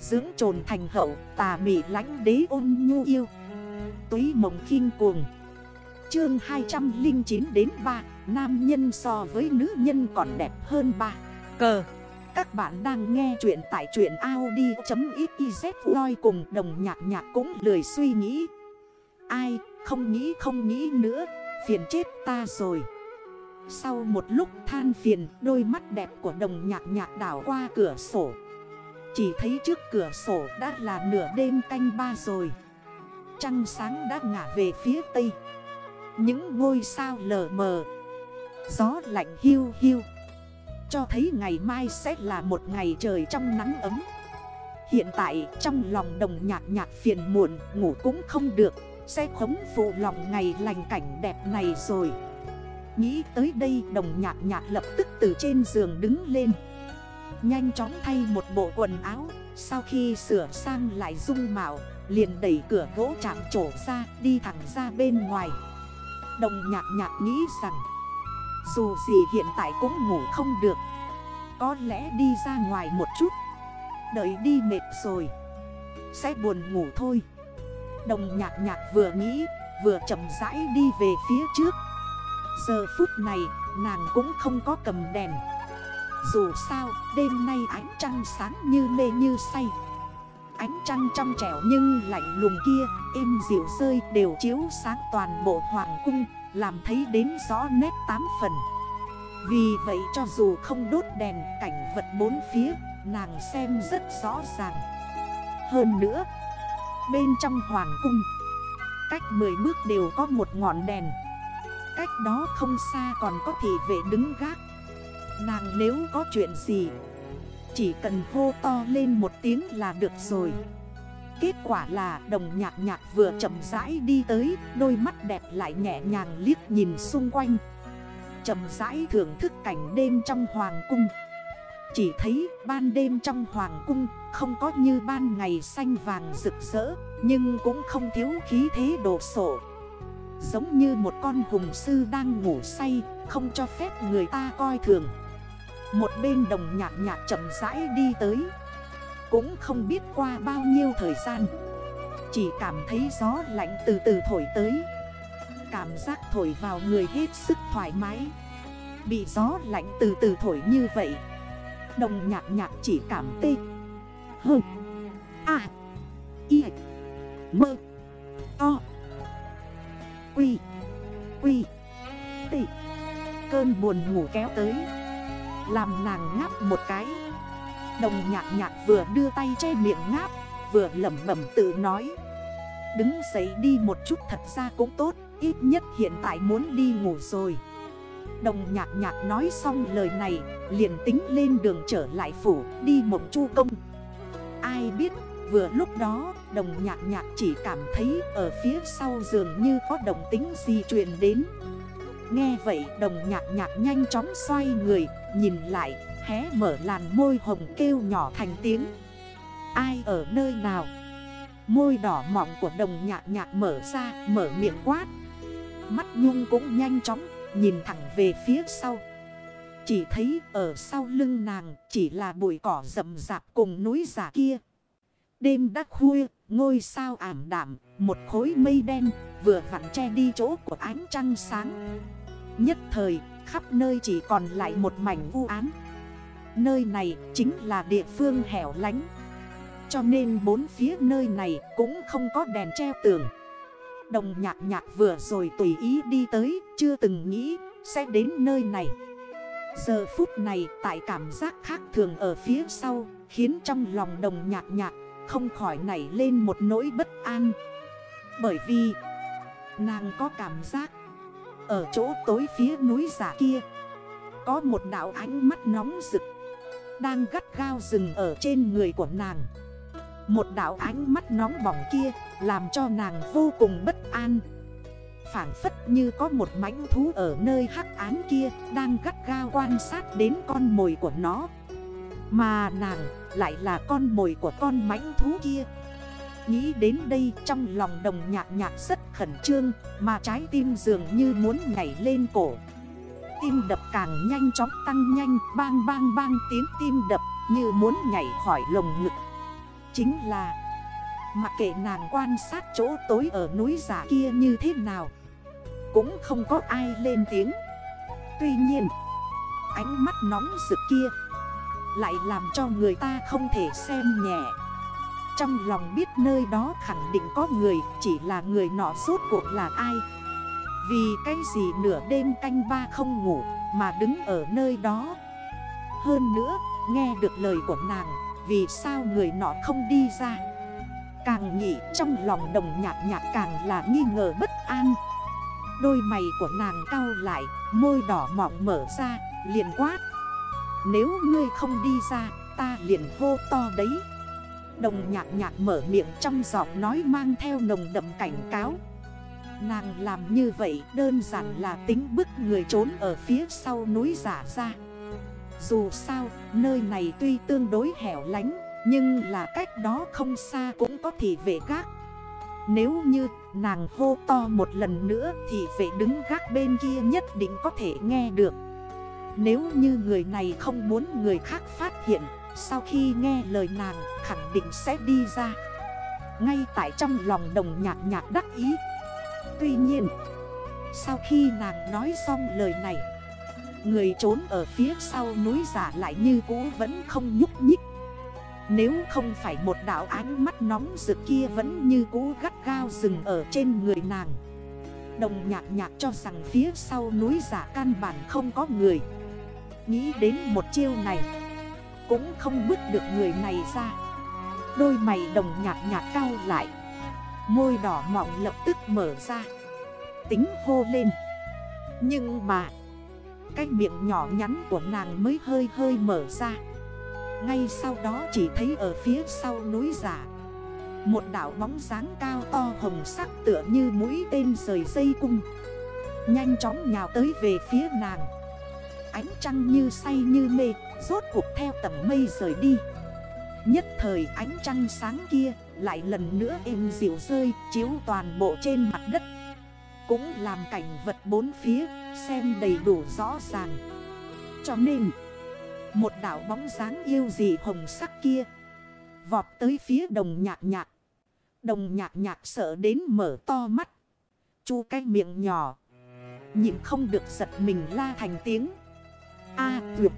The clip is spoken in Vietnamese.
Dưỡng trồn thành hậu, tà mị lánh đế ôn nhu yêu. Túy mộng khinh cuồng. Chương 209 đến 3 Nam nhân so với nữ nhân còn đẹp hơn 3 Cờ. Các bạn đang nghe chuyện tại chuyện Audi.xyz Loi cùng đồng nhạc nhạc cũng lười suy nghĩ. Ai, không nghĩ không nghĩ nữa. Phiền chết ta rồi. Sau một lúc than phiền, Đôi mắt đẹp của đồng nhạc nhạc đảo qua cửa sổ. Chỉ thấy trước cửa sổ đã là nửa đêm canh ba rồi. Trăng sáng đã ngả về phía tây. Những ngôi sao lờ mờ, Gió lạnh hiu hiu, Cho thấy ngày mai sẽ là một ngày trời trong nắng ấm. Hiện tại trong lòng đồng nhạc nhạc phiền muộn, Ngủ cũng không được, Sẽ khống phụ lòng ngày lành cảnh đẹp này rồi. Nghĩ tới đây, đồng nhạc nhạc lập tức từ trên giường đứng lên. Nhanh chóng thay một bộ quần áo, Sau khi sửa sang lại dung mạo, Liền đẩy cửa gỗ chạm trổ ra, Đi thẳng ra bên ngoài. Đồng nhạc nhạc nghĩ rằng, Dù gì hiện tại cũng ngủ không được. Có lẽ đi ra ngoài một chút. Đợi đi mệt rồi, Sẽ buồn ngủ thôi. Đồng nhạc nhạc vừa nghĩ, Vừa chậm rãi đi về phía trước. Giờ phút này, nàng cũng không có cầm đèn. Dù sao, đêm nay ánh trăng sáng như mê như say. Ánh trăng trong trẻo nhưng lạnh lùng kia, Êm dịu rơi đều chiếu sáng toàn bộ hoàng cung, Làm thấy đến rõ nét tám phần. Vì vậy cho dù không đốt đèn cảnh vật bốn phía, Nàng xem rất rõ ràng. Hơn nữa, Bên trong hoàng cung, Cách 10 bước đều có một ngọn đèn. Cách đó không xa còn có thị vệ đứng gác. Nàng nếu có chuyện gì, chỉ cần hô to lên một tiếng là được rồi. Kết quả là đồng nhạc nhạc vừa chậm rãi đi tới, Đôi mắt đẹp lại nhẹ nhàng liếc nhìn xung quanh. Chậm rãi thưởng thức cảnh đêm trong hoàng cung. Chỉ thấy ban đêm trong hoàng cung Không có như ban ngày xanh vàng rực rỡ, Nhưng cũng không thiếu khí thế đồ sổ Giống như một con hùng sư đang ngủ say, Không cho phép người ta coi thường một bên đồng nhạc nhạc chậm rãi đi tới. Cũng không biết qua bao nhiêu thời gian. Chỉ cảm thấy gió lạnh từ từ thổi tới. Cảm giác thổi vào người hết sức thoải mái. Bị gió lạnh từ từ thổi như vậy. Đồng nhạc nhạc chỉ cảm tê. Hơ. À Y. Mơ To Quy. Quy. Tị Cơn buồn ngủ kéo tới làm nàng ngáp một cái. Đồng nhạc nhạc vừa đưa tay che miệng ngáp, Vừa lẩm bẩm tự nói. Đứng dậy đi một chút thật ra cũng tốt, Ít nhất hiện tại muốn đi ngủ rồi. Đồng nhạc nhạc nói xong lời này, liền tính lên đường trở lại phủ, Đi mộng chu công. Ai biết, vừa lúc đó, Đồng nhạc nhạc chỉ cảm thấy Ở phía sau giường như có đồng tính gì truyền đến. Nghe vậy đồng nhạc nhạc nhanh chóng xoay người Nhìn lại hé mở làn môi hồng kêu nhỏ thành tiếng. Ai ở nơi nào? Môi đỏ mọng của đồng nhạc nhạc mở ra mở miệng quát. Mắt nhung cũng nhanh chóng nhìn thẳng về phía sau. Chỉ thấy ở sau lưng nàng chỉ là bụi cỏ rậm rạp cùng núi giả kia. Đêm đã khuya, ngôi sao ảm đảm, một khối mây đen vừa vặn che đi chỗ của ánh trăng sáng. Nhất thời, khắp nơi chỉ còn lại một mảnh vu án Nơi này chính là địa phương hẻo lánh. Cho nên bốn phía nơi này cũng không có đèn treo tường. Đồng nhạc nhạc vừa rồi tùy ý đi tới, Chưa từng nghĩ sẽ đến nơi này. Giờ phút này tại cảm giác khác thường ở phía sau, Khiến trong lòng đồng nhạc nhạc không khỏi nảy lên một nỗi bất an. Bởi vì nàng có cảm giác. Ở chỗ tối phía núi giả kia, Có một đảo ánh mắt nóng rực, Đang gắt gao rừng ở trên người của nàng. Một đảo ánh mắt nóng bỏng kia Làm cho nàng vô cùng bất an. Phản phất như có một mãnh thú ở nơi hắc án kia Đang gắt gao quan sát đến con mồi của nó. Mà nàng lại là con mồi của con mãnh thú kia. Nghĩ đến đây trong lòng đồng nhạc nhạc rất khẩn trương, Mà trái tim dường như muốn nhảy lên cổ. Tim đập càng nhanh chóng tăng nhanh, Bang bang bang tiếng tim đập như muốn nhảy khỏi lồng ngực. Chính là, Mặc kệ nàng quan sát chỗ tối ở núi giả kia như thế nào, Cũng không có ai lên tiếng. Tuy nhiên, Ánh mắt nóng rực kia Lại làm cho người ta không thể xem nhẹ. Trong lòng biết nơi đó khẳng định có người, Chỉ là người nọ suốt cuộc là ai. Vì cái gì nửa đêm canh ba không ngủ, Mà đứng ở nơi đó? Hơn nữa, nghe được lời của nàng, Vì sao người nọ không đi ra? Càng nghĩ trong lòng đồng nhạc nhạc càng là nghi ngờ bất an. Đôi mày của nàng cau lại, Môi đỏ mọng mở ra, liền quát. Nếu ngươi không đi ra, ta liền hô to đấy. Đồng nhạc nhạc mở miệng trong giọng nói mang theo nồng đậm cảnh cáo. Nàng làm như vậy đơn giản là tính bức người trốn ở phía sau núi giả ra. Dù sao, nơi này tuy tương đối hẻo lánh Nhưng là cách đó không xa cũng có thể vệ gác. Nếu như nàng hô to một lần nữa Thì vệ đứng gác bên kia nhất định có thể nghe được. Nếu như người này không muốn người khác phát hiện sau khi nghe lời nàng, khẳng định sẽ đi ra. Ngay tại trong lòng đồng nhạc nhạc đắc ý. Tuy nhiên, Sau khi nàng nói xong lời này, Người trốn ở phía sau núi giả lại như cũ vẫn không nhúc nhích. Nếu không phải một đảo ánh mắt nóng rực kia vẫn như cũ gắt gao rừng ở trên người nàng. Đồng nhạc nhạc cho rằng phía sau núi giả căn bản không có người. Nghĩ đến một chiêu này cũng không bước được người này ra. Đôi mày đồng nhạt nhạt cao lại. Môi đỏ mỏng lập tức mở ra. Tính hô lên. Nhưng mà, Cái miệng nhỏ nhắn của nàng mới hơi hơi mở ra. Ngay sau đó chỉ thấy ở phía sau núi giả Một đảo bóng dáng cao to hồng sắc tựa như mũi tên rời dây cung. Nhanh chóng nhào tới về phía nàng. Ánh trăng như say như mê, Rốt cuộc theo tầng mây rời đi. Nhất thời ánh trăng sáng kia lại lần nữa êm dịu rơi, chiếu toàn bộ trên mặt đất. Cũng làm cảnh vật bốn phía xem đầy đủ rõ ràng. Cho nên, một đảo bóng dáng yêu dị hồng sắc kia Vọt tới phía đồng nhạc nhạc. Đồng nhạc nhạc sợ đến mở to mắt, Chu cái miệng nhỏ, Nhịn không được giật mình la thành tiếng. A tuyệt